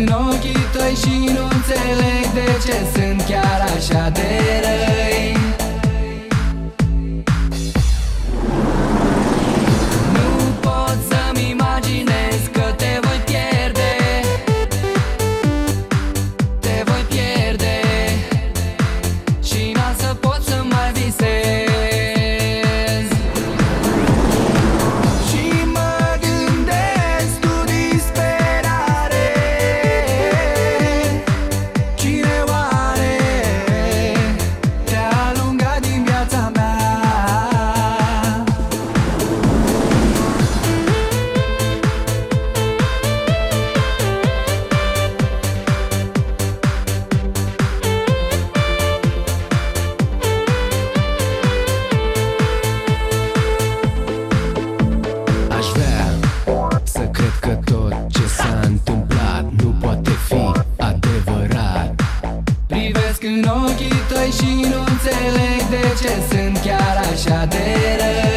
în ochii tăi și nu înțeleg de ce sunt chiar așa de răi. în ochii tăi și nu înțeleg de ce sunt chiar așa de rău.